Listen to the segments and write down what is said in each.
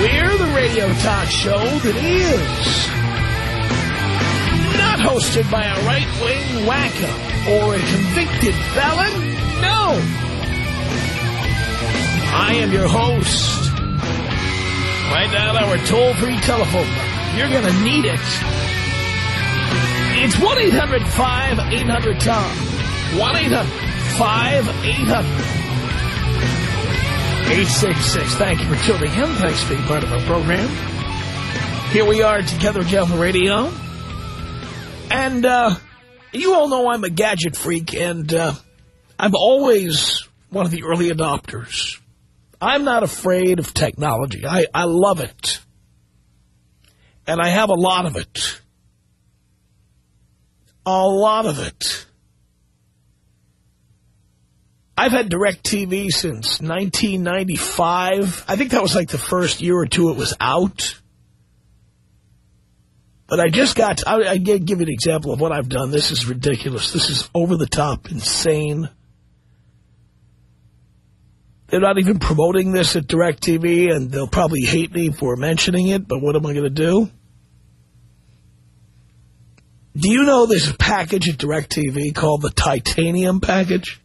We're the radio talk show that is not hosted by a right-wing wacko or a convicted felon. No. I am your host. Right now, our toll-free telephone. You're going to need it. It's 1-800-5800-TOM. 1-800-5800. 866. Thank you for tuning in. Thanks for being part of our program. Here we are together again on the radio. And uh, you all know I'm a gadget freak, and uh, I'm always one of the early adopters. I'm not afraid of technology. I, I love it. And I have a lot of it. A lot of it. I've had DirecTV since 1995. I think that was like the first year or two it was out. But I just got, I, I give you an example of what I've done. This is ridiculous. This is over the top, insane. They're not even promoting this at DirecTV, and they'll probably hate me for mentioning it, but what am I going to do? Do you know there's a package at DirecTV called the Titanium package?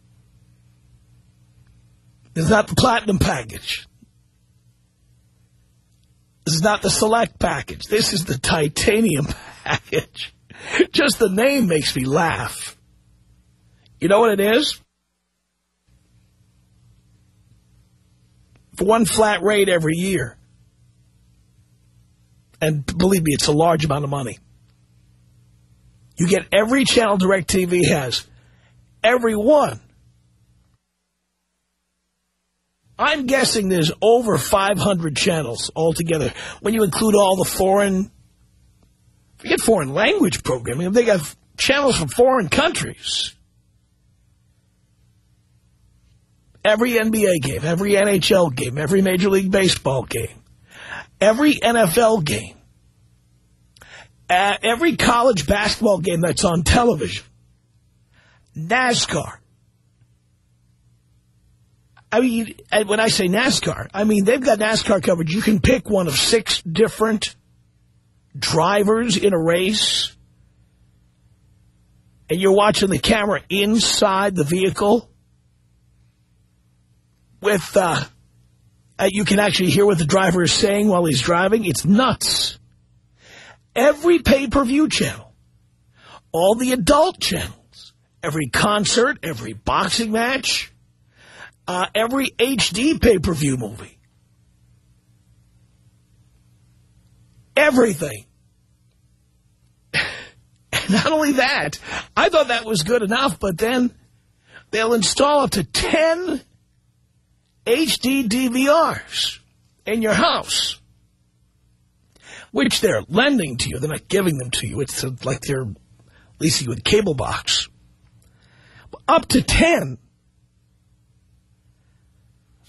This is not the platinum package. This is not the select package. This is the titanium package. Just the name makes me laugh. You know what it is? For one flat rate every year. And believe me, it's a large amount of money. You get every channel DirecTV has. Every one. I'm guessing there's over 500 channels altogether. When you include all the foreign, forget foreign language programming, they got channels from foreign countries. Every NBA game, every NHL game, every Major League Baseball game, every NFL game, every college basketball game that's on television, NASCAR, I mean, when I say NASCAR, I mean, they've got NASCAR coverage. You can pick one of six different drivers in a race. And you're watching the camera inside the vehicle. With, uh, uh, you can actually hear what the driver is saying while he's driving. It's nuts. Every pay-per-view channel, all the adult channels, every concert, every boxing match, uh, every HD pay-per-view movie. Everything. Not only that, I thought that was good enough, but then they'll install up to 10 HD DVRs in your house, which they're lending to you. They're not giving them to you. It's like they're leasing you a cable box. Up to 10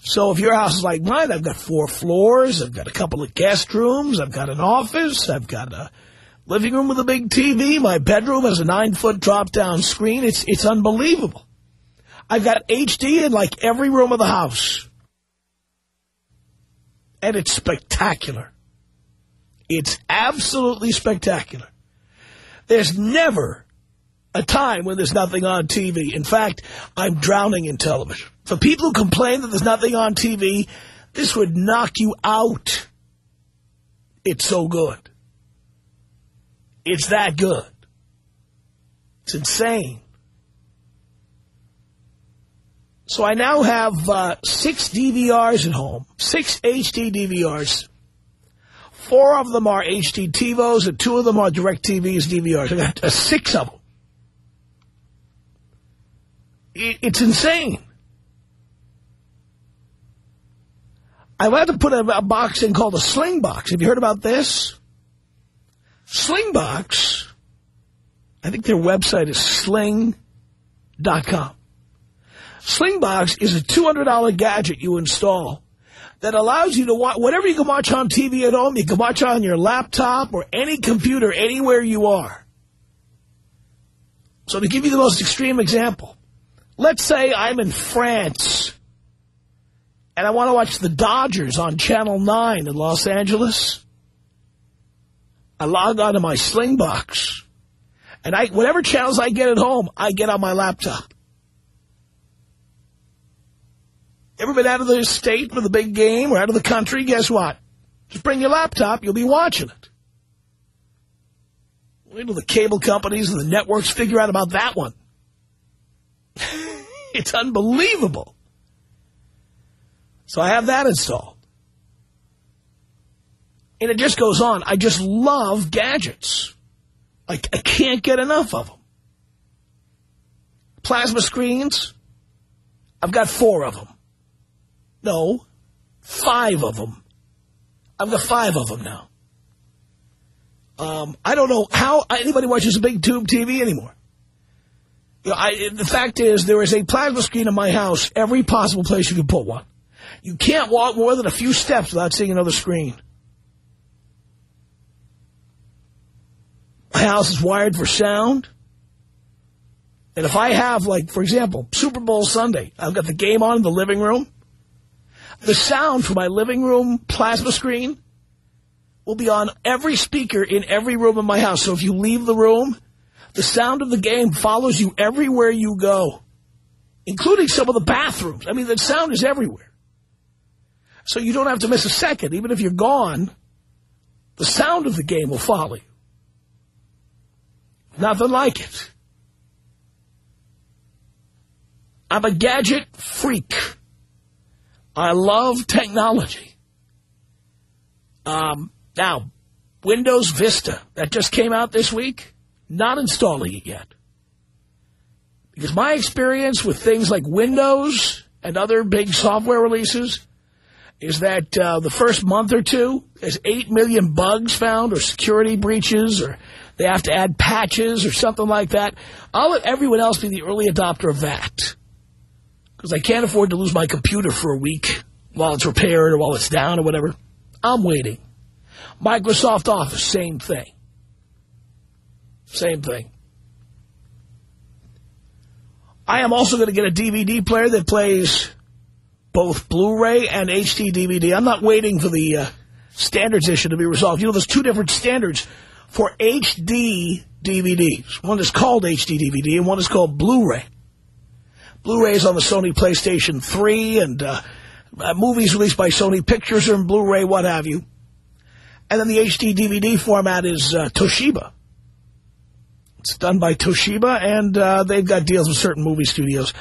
so if your house is like mine, I've got four floors, I've got a couple of guest rooms, I've got an office, I've got a living room with a big TV, my bedroom has a nine-foot drop-down screen. It's, it's unbelievable. I've got HD in like every room of the house. And it's spectacular. It's absolutely spectacular. There's never a time when there's nothing on TV. In fact, I'm drowning in television. For people who complain that there's nothing on TV, this would knock you out. It's so good. It's that good. It's insane. So I now have uh, six DVRs at home, six HD DVRs. Four of them are HD TiVos, and two of them are DirecTV's DVRs. I got uh, six of them. It's insane. I've had to put a, a box in called a sling box. Have you heard about this? Slingbox, I think their website is sling.com. Slingbox is a $200 gadget you install that allows you to watch whatever you can watch on TV at home, you can watch on your laptop or any computer anywhere you are. So to give you the most extreme example, let's say I'm in France and I want to watch the Dodgers on Channel 9 in Los Angeles. I log on to my Slingbox, and I whatever channels I get at home, I get on my laptop. Ever been out of the state for the big game or out of the country? Guess what? Just bring your laptop, you'll be watching it. Wait till the cable companies and the networks figure out about that one. it's unbelievable. So I have that installed. And it just goes on. I just love gadgets. I, I can't get enough of them. Plasma screens, I've got four of them. No, five of them. I've got five of them now. Um, I don't know how anybody watches a big tube TV anymore. I, the fact is, there is a plasma screen in my house every possible place you can put one. You can't walk more than a few steps without seeing another screen. My house is wired for sound. And if I have, like, for example, Super Bowl Sunday, I've got the game on in the living room, the sound from my living room plasma screen will be on every speaker in every room in my house. So if you leave the room, the sound of the game follows you everywhere you go, including some of the bathrooms. I mean, the sound is everywhere. So you don't have to miss a second. Even if you're gone, the sound of the game will follow you. Nothing like it. I'm a gadget freak. I love technology. Um, now, Windows Vista, that just came out this week, not installing it yet. Because my experience with things like Windows and other big software releases is that uh, the first month or two, there's 8 million bugs found or security breaches or they have to add patches or something like that. I'll let everyone else be the early adopter of that. Because I can't afford to lose my computer for a week while it's repaired or while it's down or whatever. I'm waiting. Microsoft Office, same thing. Same thing. I am also going to get a DVD player that plays both Blu-ray and HD DVD. I'm not waiting for the uh, standards issue to be resolved. You know, there's two different standards for HD DVDs. One is called HD DVD and one is called Blu-ray. Blu-ray is on the Sony PlayStation 3 and uh, uh, movies released by Sony Pictures are in Blu-ray, what have you. And then the HD DVD format is uh, Toshiba. It's done by Toshiba, and uh, they've got deals with certain movie studios.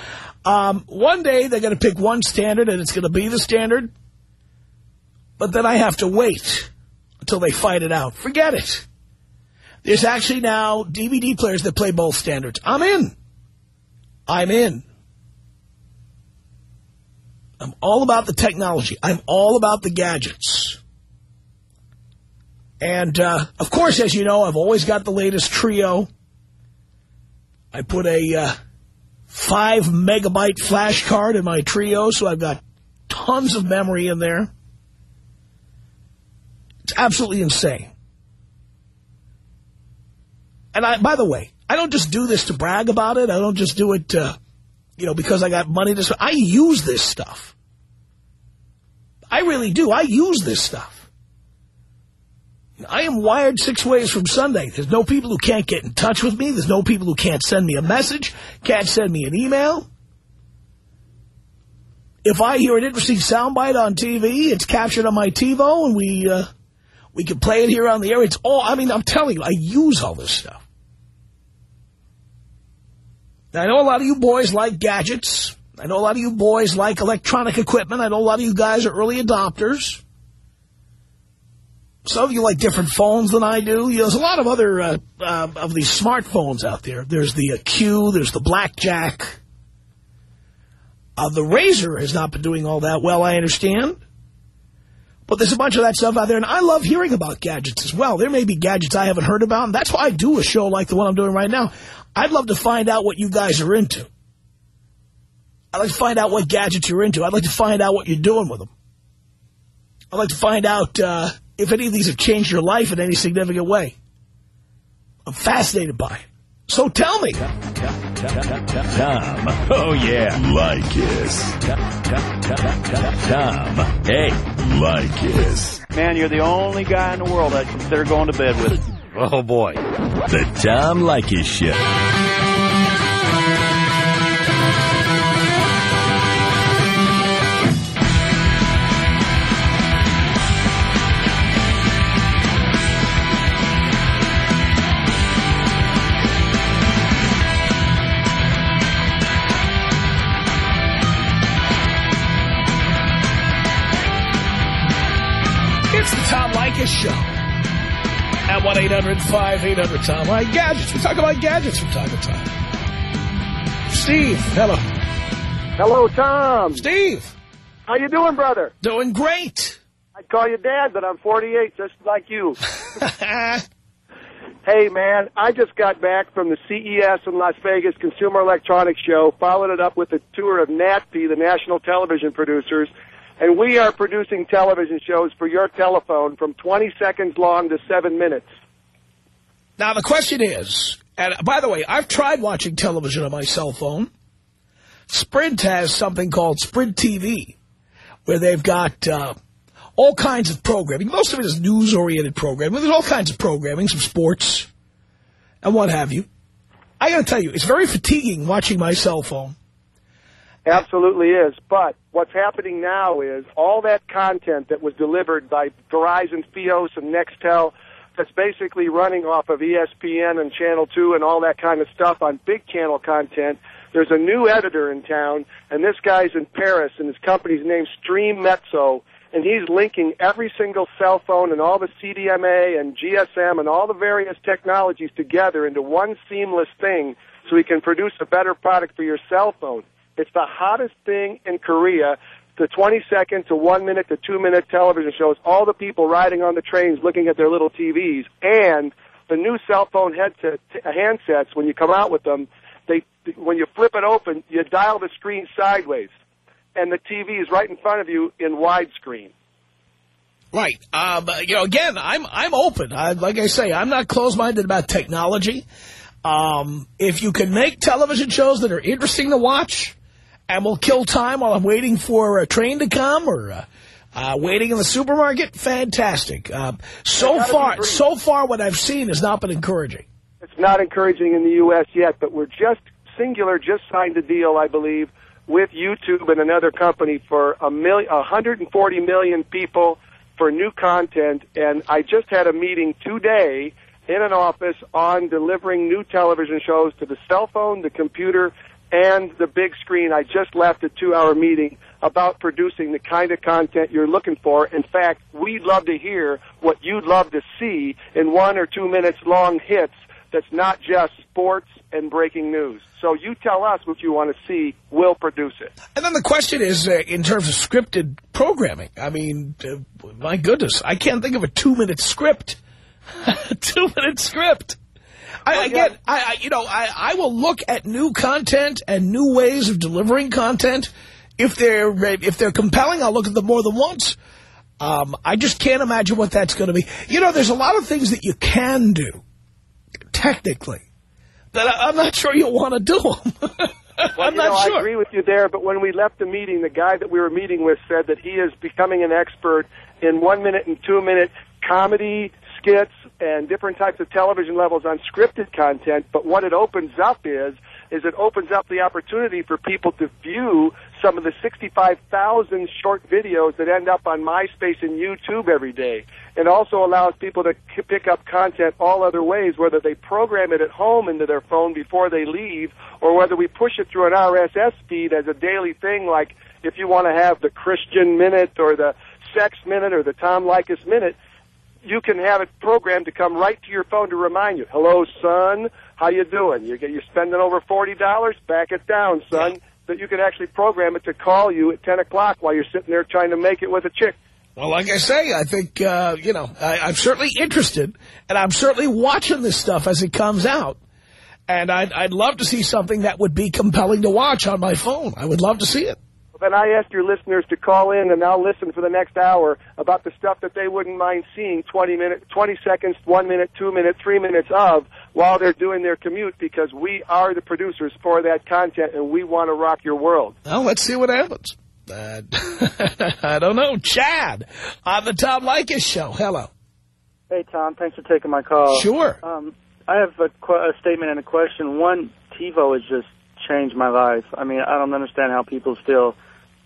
Um, one day they're going to pick one standard, and it's going to be the standard. But then I have to wait until they fight it out. Forget it. There's actually now DVD players that play both standards. I'm in. I'm in. I'm all about the technology. I'm all about the gadgets. And, uh, of course, as you know, I've always got the latest Treo. I put a uh, five megabyte flash card in my Treo, so I've got tons of memory in there. It's absolutely insane. And I, by the way, I don't just do this to brag about it. I don't just do it, uh, you know, because I got money to I use this stuff. I really do. I use this stuff. I am wired six ways from Sunday. There's no people who can't get in touch with me. There's no people who can't send me a message, can't send me an email. If I hear an interesting soundbite on TV, it's captured on my TiVo, and we uh, we can play it here on the air. It's all, I mean, I'm telling you, I use all this stuff. Now, I know a lot of you boys like gadgets. I know a lot of you boys like electronic equipment. I know a lot of you guys are early adopters. Some of you like different phones than I do. You know, there's a lot of other uh, uh, of these smartphones out there. There's the uh, Q, there's the Blackjack. Uh, the RAZR has not been doing all that well, I understand. But there's a bunch of that stuff out there, and I love hearing about gadgets as well. There may be gadgets I haven't heard about, and that's why I do a show like the one I'm doing right now. I'd love to find out what you guys are into. I'd like to find out what gadgets you're into. I'd like to find out what you're doing with them. I'd like to find out uh, if any of these have changed your life in any significant way. I'm fascinated by it. So tell me. Tom. Oh, yeah. Leykis. Tom. Hey. Leykis. Man, you're the only guy in the world I'd consider going to bed with. Oh, boy. The Tom Leykis Show. Leykis Show. At 1-800-5800-TOM. Right, gadgets. We talk about gadgets from time to time. Steve, hello. Hello, Tom. Steve. How you doing, brother? Doing great. I call you Dad, but I'm 48, just like you. hey, man, I just got back from the CES in Las Vegas Consumer Electronics Show, followed it up with a tour of NATPE, the National Television Producers, and we are producing television shows for your telephone from 20 seconds long to seven minutes. Now, the question is, and by the way, I've tried watching television on my cell phone. Sprint has something called Sprint TV, where they've got uh, all kinds of programming. Most of it is news-oriented programming. There's all kinds of programming, some sports, and what have you. I got to tell you, it's very fatiguing watching my cell phone. Absolutely is. But what's happening now is all that content that was delivered by Verizon, Fios, and Nextel that's basically running off of ESPN and Channel 2 and all that kind of stuff on big channel content. There's a new editor in town, and this guy's in Paris, and his company's named Streamezzo, and he's linking every single cell phone and all the CDMA and GSM and all the various technologies together into one seamless thing so he can produce a better product for your cell phone. It's the hottest thing in Korea. The 20 second to one minute to two minute television shows all the people riding on the trains looking at their little TVs and the new cell phone headset handsets when you come out with them. They when you flip it open, you dial the screen sideways, and the TV is right in front of you in widescreen. Right. Um, you know, again, I'm I'm open. I, like I say, I'm not closed-minded about technology. Um, if you can make television shows that are interesting to watch, and we'll kill time while I'm waiting for a train to come or uh, uh, waiting in the supermarket. Fantastic. Uh, so far, so far, what I've seen has not been encouraging. It's not encouraging in the U.S. yet, but we're just Cingular just signed a deal, I believe, with YouTube and another company for a million, 140 million people for new content. And I just had a meeting today in an office on delivering new television shows to the cell phone, the computer, and the big screen. I just left a two-hour meeting about producing the kind of content you're looking for. In fact, we'd love to hear what you'd love to see in one or two minutes long hits that's not just sports and breaking news. So you tell us what you want to see, we'll produce it. And then the question is, uh, in terms of scripted programming, I mean, uh, my goodness, I can't think of a two-minute script. two-minute script. I, again, I, I, you know, I, I will look at new content and new ways of delivering content. If they're if they're compelling, I'll look at them more than once. Um, I just can't imagine what that's going to be. You know, there's a lot of things that you can do, technically, that I, am not sure you'll want to do them. well, I'm not know, sure. I agree with you there, but when we left the meeting, the guy that we were meeting with said that he is becoming an expert in one-minute and two-minute comedy, skits, and different types of television levels on scripted content, but what it opens up is, is it opens up the opportunity for people to view some of the 65,000 short videos that end up on MySpace and YouTube every day. It also allows people to pick up content all other ways, whether they program it at home into their phone before they leave, or whether we push it through an RSS feed as a daily thing, like if you want to have the Christian Minute or the Sex Minute or the Tom Leykis Minute, you can have it programmed to come right to your phone to remind you. Hello, son. How you doing? You get you're spending over forty dollars. Back it down, son. That you can actually program it to call you at ten o'clock while you're sitting there trying to make it with a chick. Well, like I say, I think, uh, you know, I, I'm certainly interested, and I'm certainly watching this stuff as it comes out. And I'd, I'd love to see something that would be compelling to watch on my phone. I would love to see it. Then I ask your listeners to call in and I'll listen for the next hour about the stuff that they wouldn't mind seeing 20 minutes, 20 seconds, one minute, two minutes, three minutes of while they're doing their commute because we are the producers for that content and we want to rock your world. Well, let's see what happens. Uh, I don't know. Chad on the Tom Leykis show. Hello. Hey, Tom. Thanks for taking my call. Sure. Um, I have a, qu a statement and a question. One, TiVo has just changed my life. I mean, I don't understand how people still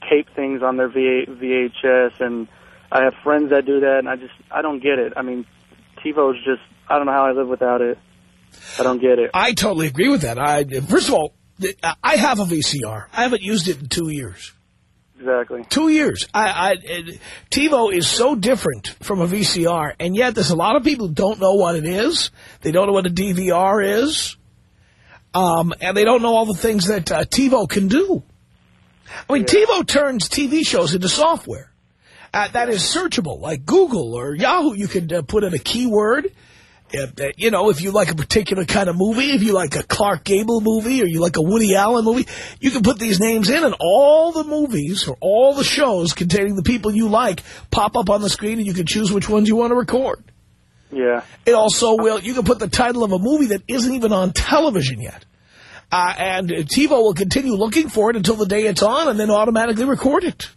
tape things on their v VHS, and I have friends that do that, and I just, I don't get it. I mean, TiVo's just, I don't know how I live without it. I don't get it. I totally agree with that. I First of all, I have a VCR. I haven't used it in two years. Exactly. Two years. I, I, TiVo is so different from a VCR, and yet there's a lot of people who don't know what it is. They don't know what a DVR is. Um, and they don't know all the things that uh, TiVo can do. I mean, yeah. TiVo turns TV shows into software. Uh, that is searchable, like Google or Yahoo. You could uh, put in a keyword, you know, if you like a particular kind of movie, if you like a Clark Gable movie or you like a Woody Allen movie, you can put these names in and all the movies or all the shows containing the people you like pop up on the screen and you can choose which ones you want to record. Yeah. It also will, you can put the title of a movie that isn't even on television yet. Uh, and TiVo will continue looking for it until the day it's on and then automatically record it.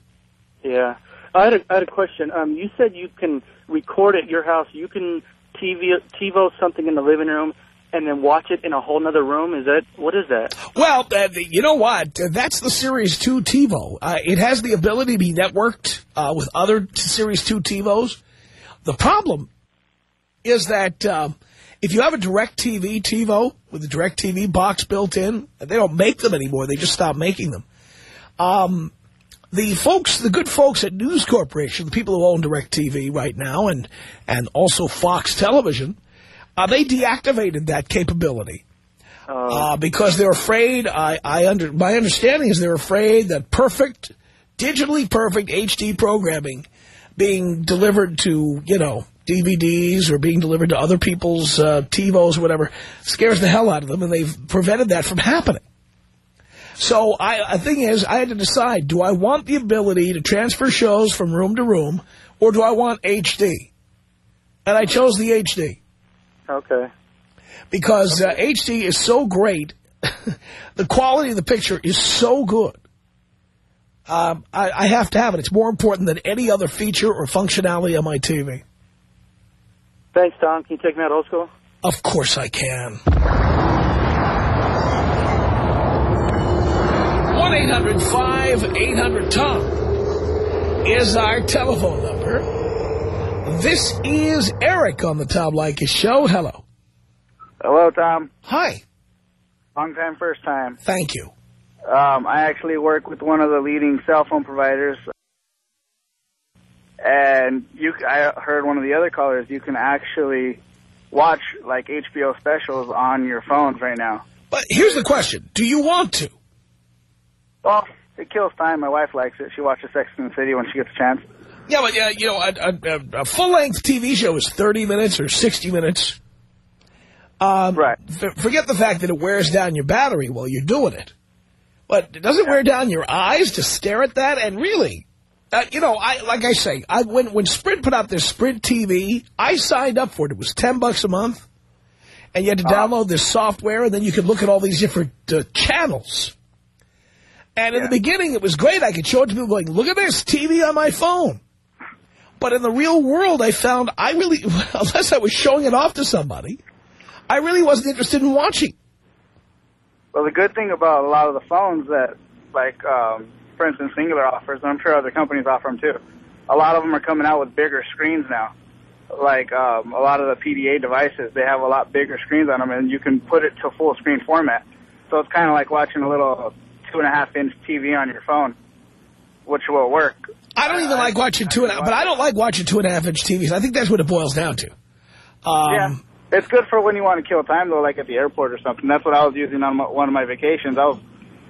Yeah. I had a, I had a question. Um, you said you can record at your house. You can TV, TiVo something in the living room and then watch it in a whole other room? Is that what is that? Well, uh, you know what? That's the Series 2 TiVo. Uh, it has the ability to be networked uh, with other Series 2 TiVos. The problem is that um, if you have a DirecTV TiVo with a DirecTV box built in, they don't make them anymore. They just stopped making them. Um, the folks, the good folks at News Corporation, the people who own DirecTV right now and, and also Fox Television, uh, they deactivated that capability. Uh, uh, because they're afraid, I, I under, my understanding is they're afraid that perfect, digitally perfect HD programming being delivered to, you know, DVDs or being delivered to other people's uh, TiVos or whatever scares the hell out of them, and they've prevented that from happening. So I, the thing is, I had to decide, do I want the ability to transfer shows from room to room, or do I want HD? And I chose the HD. Okay. Because uh, HD is so great. the quality of the picture is so good. Um, I, I have to have it. It's more important than any other feature or functionality on my TV. Thanks, Tom. Can you take me out old school? Of course I can. 1-800-5800-TOM is our telephone number. This is Eric on the Tom Leykis show. Hello. Hello, Tom. Hi. Long time, first time. Thank you. Um, I actually work with one of the leading cell phone providers. And you, I heard one of the other callers, you can actually watch like HBO specials on your phones right now. But here's the question. Do you want to? Well, it kills time. My wife likes it. She watches Sex and the City when she gets a chance. Yeah, but, yeah, you know, a, a, a full-length TV show is 30 minutes or 60 minutes. Um, right. Forget the fact that it wears down your battery while you're doing it. But does it wear down your eyes to stare at that? And really, uh, you know, I like I say, I, when, when Sprint put out their Sprint TV, I signed up for it. It was 10 bucks a month. And you had to uh download this software, and then you could look at all these different uh, channels. And in yeah. the beginning, it was great. I could show it to people going, look at this, TV on my phone. But in the real world, I found I really, unless I was showing it off to somebody, I really wasn't interested in watching. Well, the good thing about a lot of the phones that, like, um, for instance, Cingular offers, and I'm sure other companies offer them too, a lot of them are coming out with bigger screens now. Like um, a lot of the PDA devices, they have a lot bigger screens on them, and you can put it to full screen format. So it's kind of like watching a little two and a half inch TV on your phone, which will work. I don't even uh, like watching two and a half, but I don't like watching two and a half inch TVs. I think that's what it boils down to. Um, yeah. It's good for when you want to kill time, though, like at the airport or something. That's what I was using on my, one of my vacations. I was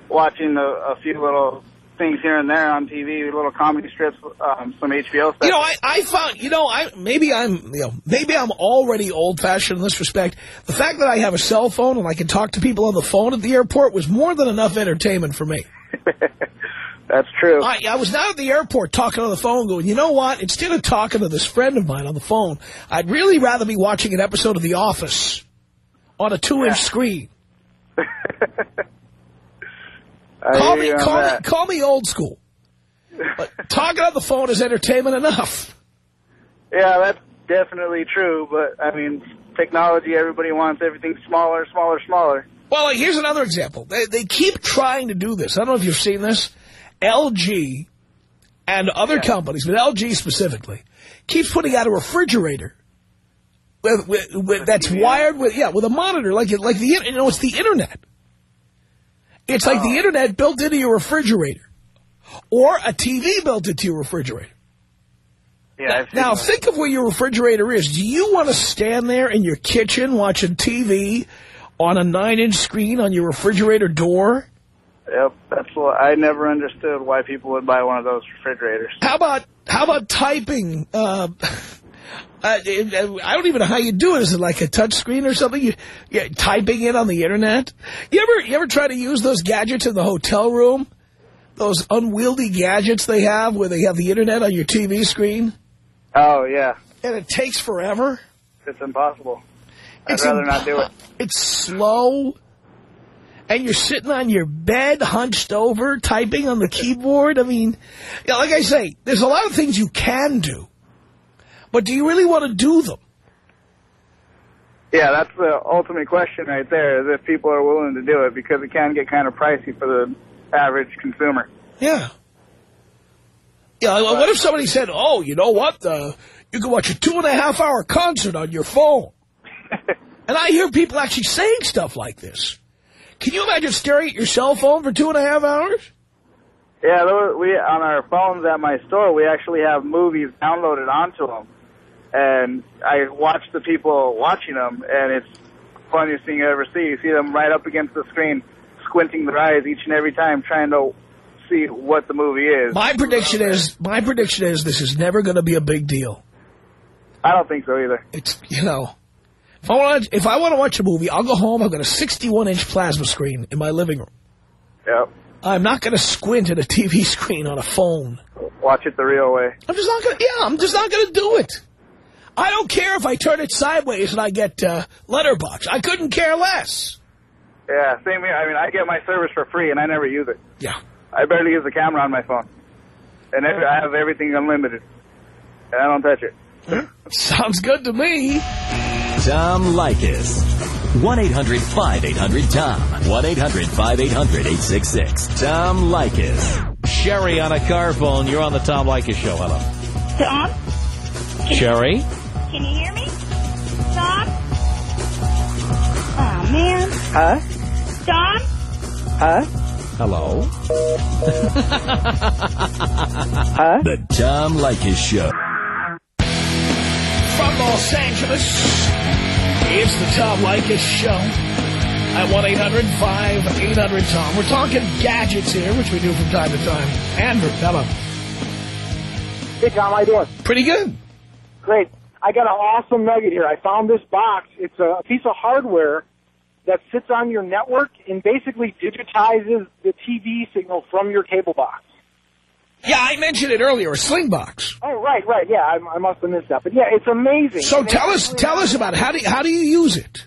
watching a, a few little things here and there on TV, little comedy strips, um, some HBO stuff. You know, I, I found, you know, I maybe I'm, you know, maybe I'm already old-fashioned in this respect. The fact that I have a cell phone and I can talk to people on the phone at the airport was more than enough entertainment for me. That's true. I, I was not at the airport talking on the phone going, you know what, instead of talking to this friend of mine on the phone, I'd really rather be watching an episode of The Office on a two-inch Yeah. screen. I Call me, call me, call me old school. But talking on the phone is entertainment enough. Yeah, that's definitely true. But I mean, technology. Everybody wants everything smaller, smaller, smaller. Well, like, here's another example. They, they keep trying to do this. I don't know if you've seen this. LG and other companies, but LG specifically, keeps putting out a refrigerator with, with, with, that's wired with yeah with a monitor like like the you know it's the internet. It's like the internet built into your refrigerator, or a TV built into your refrigerator. Yeah. I've Now, think of where your refrigerator is. Do you want to stand there in your kitchen watching TV on a nine-inch screen on your refrigerator door? Yep, that's what I never understood why people would buy one of those refrigerators. How about how about typing? Uh, I, I don't even know how you do it. Is it like a touch screen or something? You, you typing it on the internet? You ever you ever try to use those gadgets in the hotel room? Those unwieldy gadgets they have where they have the internet on your TV screen Oh yeah, and it takes forever. it's impossible. I'd It's rather not do it. It's slow. And you're sitting on your bed, hunched over, typing on the keyboard. I mean, yeah, like I say, there's a lot of things you can do. But do you really want to do them? Yeah, that's the ultimate question right there, is if people are willing to do it, because it can get kind of pricey for the average consumer. Yeah. Yeah, what if somebody said, oh, you know what? Uh, you can watch a two-and-a-half-hour concert on your phone. and I hear people actually saying stuff like this. Can you imagine staring at your cell phone for two and a half hours? Yeah, we on our phones at my store, we actually have movies downloaded onto them, and I watch the people watching them, and it's funniest thing you ever see. You see them right up against the screen, squinting their eyes each and every time, trying to see what the movie is. My prediction is, my prediction is this is never going to be a big deal. I don't think so either. It's, you know, if I want to, if I want to watch a movie, I'll go home. I've got a 61-inch plasma screen in my living room. Yep. I'm not going to squint at a TV screen on a phone. Watch it the real way. I'm just not going to, yeah, I'm just not going to do it. I don't care if I turn it sideways and I get uh, letterbox. I couldn't care less. Yeah, same here. I mean, I get my service for free, and I never use it. Yeah. I barely use the camera on my phone, and every, I have everything unlimited, and I don't touch it. Sounds good to me. Tom Leykis. 1-800-5800-TOM. 1-800-5800-866. Tom Leykis. Sherry on a car phone. You're on the Tom Leykis show. Hello. Tom, Sherry? Can you hear me? Tom? Oh, man. Huh? Tom? Huh? Hello. Huh? The Tom Leykis Show. From Los Angeles, it's the Tom Leykis Show at 1-800-5800-TOM. We're talking gadgets here, which we do from time to time. Andrew, hello. Hey, Tom, how you doing? Pretty good. Great. I got an awesome nugget here. I found this box. It's a piece of hardware that sits on your network and basically digitizes the TV signal from your cable box. Yeah, I mentioned it earlier, a sling box. Oh, right, right. Yeah, I, I must have missed that. But yeah, it's amazing. So And tell us, tell us about it. How do you, how do you use it?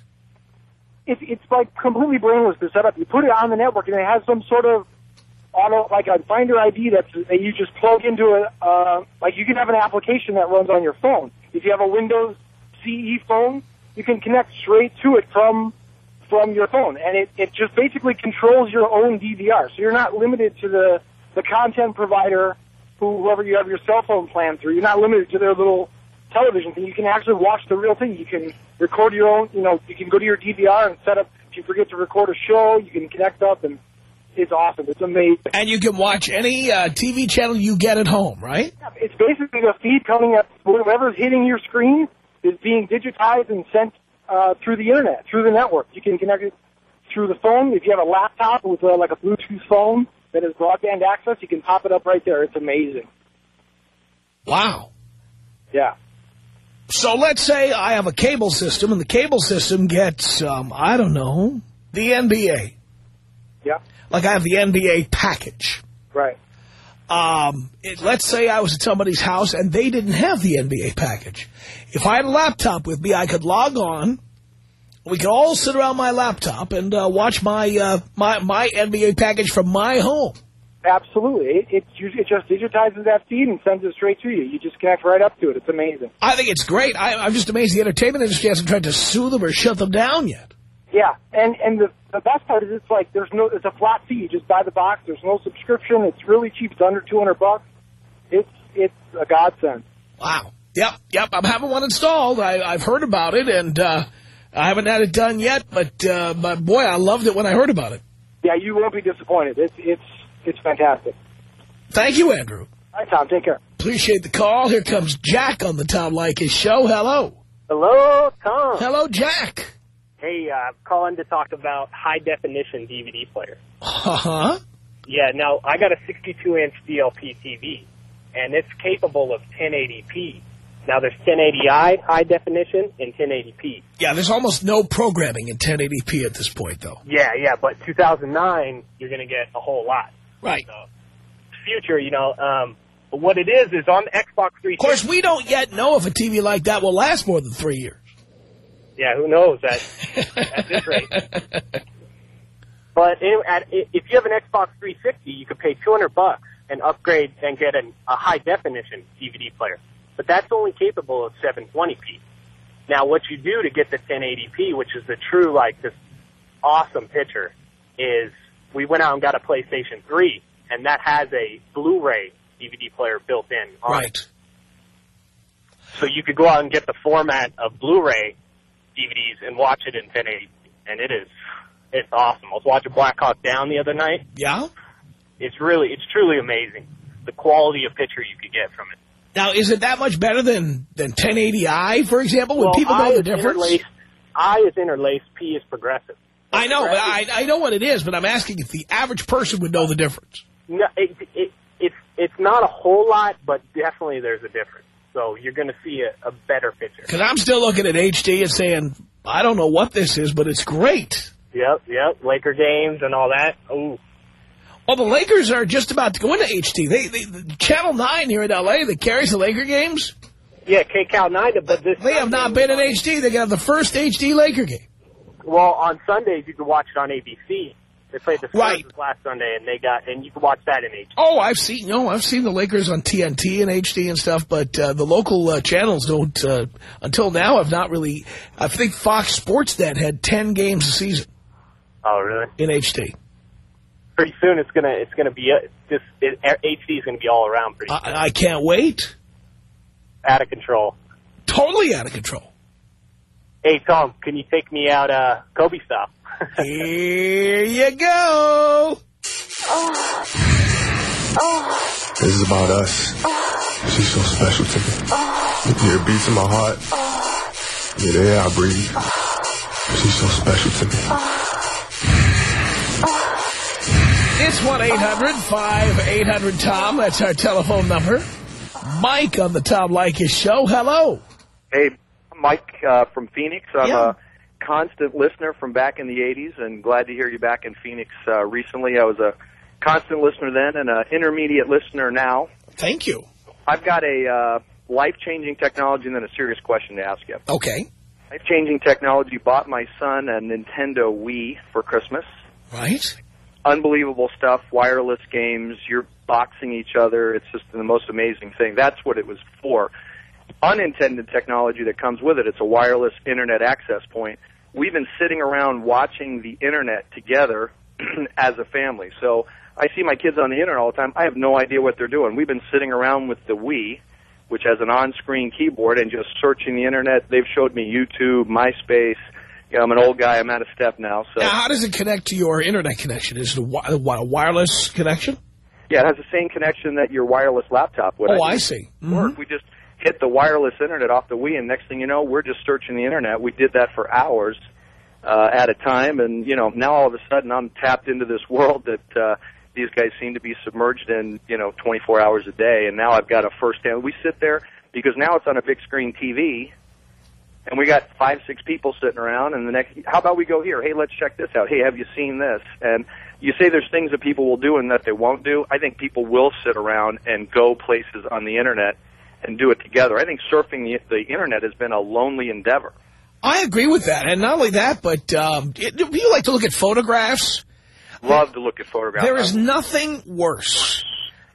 It's it's like completely brainless to set up. You put it on the network, and it has some sort of auto, like a Finder ID that's that you just plug into a, uh, like you can have an application that runs on your phone. If you have a Windows CE phone, you can connect straight to it from from your phone, and it it just basically controls your own DVR. So you're not limited to the the content provider, who, whoever you have your cell phone plan through. You're not limited to their little television thing. You can actually watch the real thing. You can record your own. You know, you can go to your DVR and set up. If you forget to record a show, you can connect up, and it's awesome. It's amazing. And you can watch any uh, TV channel you get at home, right? It's basically the feed coming up. Whatever's hitting your screen is being digitized and sent uh, through the internet, through the network. You can connect it through the phone. If you have a laptop with uh, like a Bluetooth phone, that has broadband access, you can pop it up right there. It's amazing. Wow. Yeah. So let's say I have a cable system, and the cable system gets, um, I don't know, the NBA. Yeah. Like I have the NBA package. Right. Um, it, let's say I was at somebody's house and they didn't have the NBA package. If I had a laptop with me, I could log on. We could all sit around my laptop and uh, watch my, uh, my my NBA package from my home. Absolutely. It, it, it just digitizes that feed and sends it straight to you. You just connect right up to it. It's amazing. I think it's great. I, I'm just amazed the entertainment industry hasn't tried to sue them or shut them down yet. Yeah, and and the the best part is it's like there's no it's a flat fee. You just buy the box. There's no subscription. It's really cheap. It's under 200 bucks. It's it's a godsend. Wow. Yep, yep. I'm having one installed. I, I've heard about it, and uh, I haven't had it done yet. But uh, but boy, I loved it when I heard about it. Yeah, you won't be disappointed. It's it's it's fantastic. Thank you, Andrew. All right, Tom. Take care. Appreciate the call. Here comes Jack on the Tom Leykis show. Hello. Hello, Tom. Hello, Jack. Hey, uh, calling to talk about high-definition DVD player. Uh-huh. Yeah, now, I got a 62-inch DLP TV, and it's capable of 1080p. Now, there's 1080i, high definition, and 1080p. Yeah, there's almost no programming in 1080p at this point, though. Yeah, yeah, but 2009, you're going to get a whole lot. Right. So, future, you know, um, what it is, is on the Xbox 360. Of course, we don't yet know if a TV like that will last more than three years. Yeah, who knows at, at this rate. But anyway, at, if you have an Xbox 360, you could pay 200 bucks and upgrade and get an, a high definition DVD player. But that's only capable of 720p. Now, what you do to get the 1080p, which is the true like this awesome picture, is we went out and got a PlayStation 3, and that has a Blu-ray DVD player built in. On Right. It. So you could go out and get the format of Blu-ray DVDs and watch it in 1080, and it is it's awesome. I was watching Black Hawk Down the other night. Yeah? It's really it's truly amazing the quality of picture you could get from it. Now, is it that much better than, than 1080i, for example? Would well, people know the difference? I is interlaced, P is progressive. I know, Progressive- I, I know what it is, but I'm asking if the average person would know the difference. No, it, it, it's it's not a whole lot, but definitely there's a difference. So you're going to see a, a better picture. Because I'm still looking at HD and saying, I don't know what this is, but it's great. Yep, yep. Laker games and all that. Ooh. Well, the Lakers are just about to go into HD. They, they the Channel 9 here in L.A. that carries the Laker games, Yeah, KCAL 9, but this they have not been in HD. They're going to have the first HD Laker game. Well, on Sundays you can watch it on ABC. They played the Spurs Right. last Sunday, and they got and you can watch that in HD. Oh, I've seen, no, I've seen the Lakers on TNT and HD and stuff, but uh, the local uh, channels don't, uh, until now, have not really, I think Fox Sports Sportsnet had 10 games a season Oh, really? in HD. Pretty soon it's gonna it's gonna be uh, just it, HD is gonna be all around pretty soon. I, I can't wait. out of control. Totally out of control. Hey Tom, can you take me out uh Kobe style? Here you go. Oh. Oh. This is about us. She's so special to me. Yeah, it beats in my heart. Yeah, the air I breathe. She's so special to me. It's 1-800-5800-TOM. That's our telephone number. Mike on the Tom Leykis show. Hello. Hey, I'm Mike uh, from Phoenix. I'm Yeah. a constant listener from back in the 80s and glad to hear you back in Phoenix uh, recently. I was a constant listener then and an intermediate listener now. Thank you. I've got a uh, life-changing technology and then a serious question to ask you. Okay. Life-changing technology bought my son a Nintendo Wii for Christmas. Right. Unbelievable stuff, wireless games, you're boxing each other. It's just the most amazing thing. That's what it was for. Unintended technology that comes with it, it's a wireless internet access point. We've been sitting around watching the internet together as a family. So I see my kids on the internet all the time. I have no idea what they're doing. We've been sitting around with the Wii, which has an on-screen keyboard, and just searching the internet. They've showed me YouTube, MySpace. You know, I'm an old guy. I'm out of step now. So Now, how does it connect to your internet connection? Is it a, wi- a wireless connection? yeah, it has the same connection that your wireless laptop would. Oh, I I see. work. Mm-hmm. We just hit the wireless internet off the Wii, and next thing you know, we're just searching the internet. We did that for hours uh, at a time, and you know, now all of a sudden, I'm tapped into this world that uh, these guys seem to be submerged in, you know, 24 hours a day. And now I've got a first hand. We sit there because now it's on a big screen TV, and we got five, six people sitting around. And the next, how about we go here? Hey, let's check this out. Hey, have you seen this? And you say there's things that people will do and that they won't do. I think people will sit around and go places on the internet and do it together. I think surfing the, the internet has been a lonely endeavor. I agree with that. And not only that, but um, do you like to look at photographs? Love to look at photographs. There is nothing worse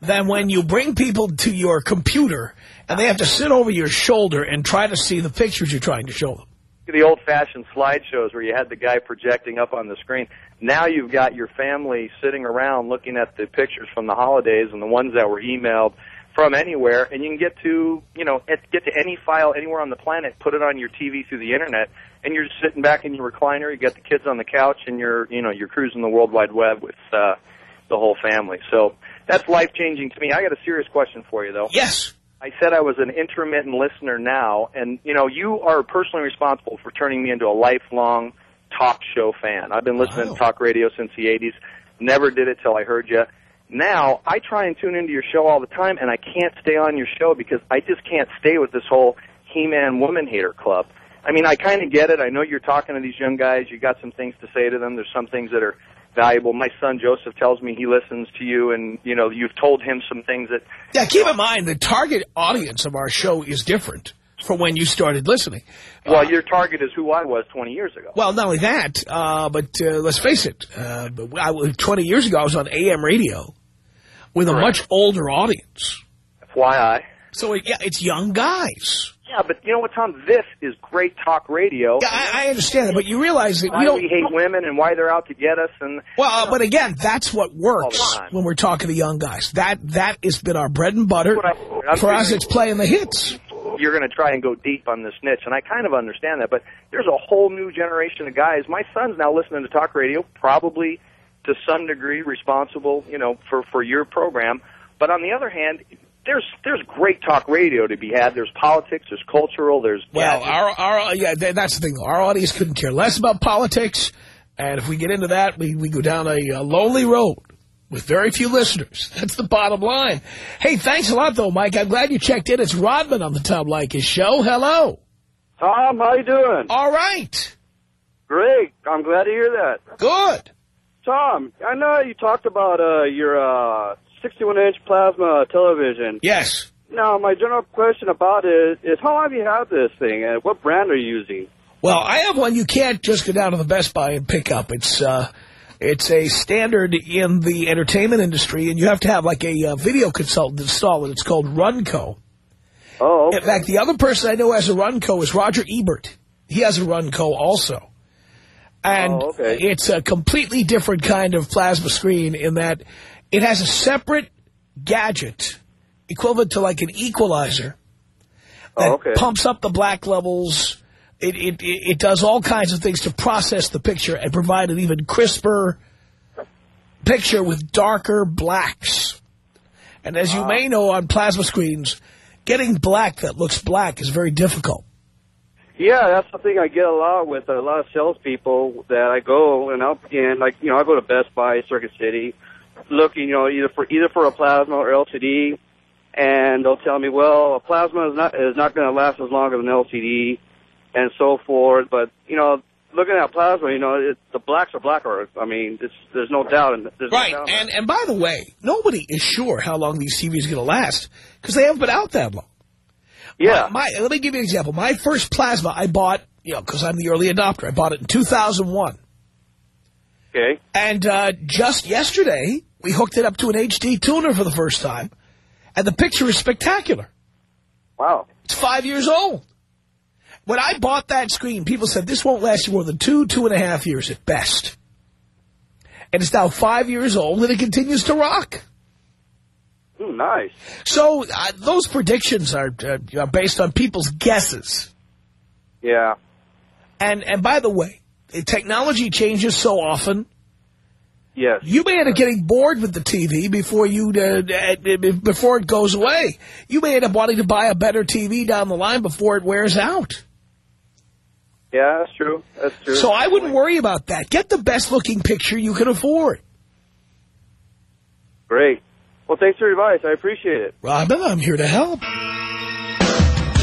than when you bring people to your computer and they have to sit over your shoulder and try to see the pictures you're trying to show them. The old-fashioned slideshows where you had the guy projecting up on the screen. Now you've got your family sitting around looking at the pictures from the holidays and the ones that were emailed from anywhere, and you can get to you know get to any file anywhere on the planet, put it on your TV through the internet, and you're sitting back in your recliner. You got the kids on the couch, and you're you know you're cruising the World Wide Web with uh, the whole family. So that's life changing to me. I got a serious question for you though. Yes. I said I was an intermittent listener now, and you know you are personally responsible for turning me into a lifelong talk show fan. I've been listening Wow. to talk radio since the '80s. Never did it till I heard you. Now I try and tune into your show all the time, and I can't stay on your show because I just can't stay with this whole He-Man woman hater club. I mean, I kind of get it. I know you're talking to these young guys. You got some things to say to them. There's some things that are valuable. My son Joseph tells me he listens to you, and you know you've told him some things that Yeah, keep in mind the target audience of our show is different from when you started listening. Well, your target is who I was 20 years ago. Well, not only that, uh, but uh, let's face it, uh, I, 20 years ago I was on AM radio with a much older audience. FYI. So, it, yeah, it's young guys. Yeah, but you know what, Tom? This is great talk radio. Yeah, I, I understand that, but you realize that why we don't... we hate women and why they're out to get us. And Well, uh, but again, that's what works All the time. when we're talking to young guys. That That has been our bread and butter. I- For us, it's playing the hits. you're going to try and go deep on this niche, and I kind of understand that. But there's a whole new generation of guys. My son's now listening to talk radio, probably to some degree responsible, you know, for for your program. But on the other hand, there's there's great talk radio to be had. There's politics, there's cultural, there's Well, gadgets. our, our yeah, that's the thing. Our audience couldn't care less about politics, and if we get into that, we, we go down a, a lonely road with very few listeners. That's the bottom line. Hey, thanks a lot, though, Mike. I'm glad you checked in. It's Rodman on the Tom Leykis show. Hello. Tom, how you doing? All right. Great. I'm glad to hear that. Good. Tom, I know you talked about uh, your uh, 61-inch plasma television. Yes. Now, my general question about it is, how long have you had this thing, and what brand are you using? Well, I have one you can't just go down to the Best Buy and pick up. It's uh, it's a standard in the entertainment industry, and you have to have like a uh, video consultant install it. It's called Runco. Oh, In fact, the other person I know has a Runco is Roger Ebert. He has a Runco also. And Oh, okay. it's a completely different kind of plasma screen in that it has a separate gadget equivalent to like an equalizer oh, that Oh, okay. pumps up the black levels. It, it, it it does all kinds of things to process the picture and provide an even crisper picture with darker blacks. And as you ah. may know on plasma screens, getting black that looks black is very difficult. Yeah, that's the thing I get a lot with a lot of salespeople that I go and I'll and like you know I go to Best Buy, Circuit City, looking you know either for either for a plasma or LCD, and they'll tell me, well, a plasma is not is not going to last as long as an LCD, and so forth. But you know, looking at plasma, you know, it, the blacks are blacker. I mean, it's, there's no doubt in there's Right, no doubt. and, and by the way, nobody is sure how long these TVs are going to last because they haven't been out that long. Yeah. My, my, let me give you an example. My first plasma I bought, you know, because I'm the early adopter, I bought it in 2001. Okay. And uh, just yesterday, we hooked it up to an HD tuner for the first time, and the picture is spectacular. Wow. It's five years old. When I bought that screen, people said this won't last you more than two, two and a half years at best. And it's now five years old, and it continues to rock. Hmm, nice. So uh, those predictions are, uh, are based on people's guesses. Yeah. And and by the way, technology changes so often. Yes. You may end up getting bored with the TV before you uh, uh, before it goes away. You may end up wanting to buy a better TV down the line before it wears out. Yeah, that's true. That's true. So I wouldn't worry about that. Get the best looking picture you can afford. Great. Well, thanks for your advice. I appreciate it. Robin, I'm here to help. The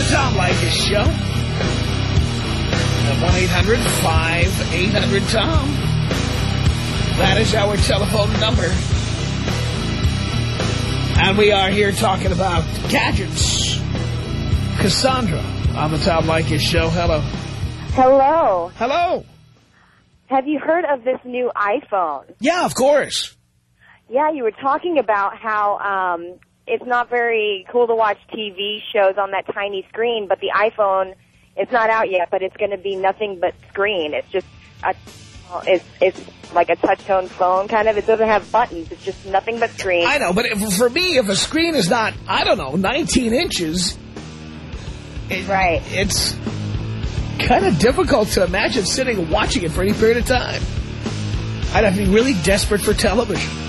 Tom Leykis Show. At 1-800-5800-TOM. That is our telephone number. And we are here talking about gadgets. Cassandra on the Tom Leykis Show. Hello. Hello. Hello. Have you heard of this new iPhone? Yeah, of course. Yeah, you were talking about how um, it's not very cool to watch TV shows on that tiny screen, but the iPhone, it's not out yet, but it's going to be nothing but screen. It's just a, it's it's like a touch tone phone kind of. It doesn't have buttons. It's just nothing but screen. I know, but if, for me, if a screen is not, I don't know, 19 inches, it, right? It's kind of difficult to imagine sitting and watching it for any period of time. I'd have to be really desperate for television.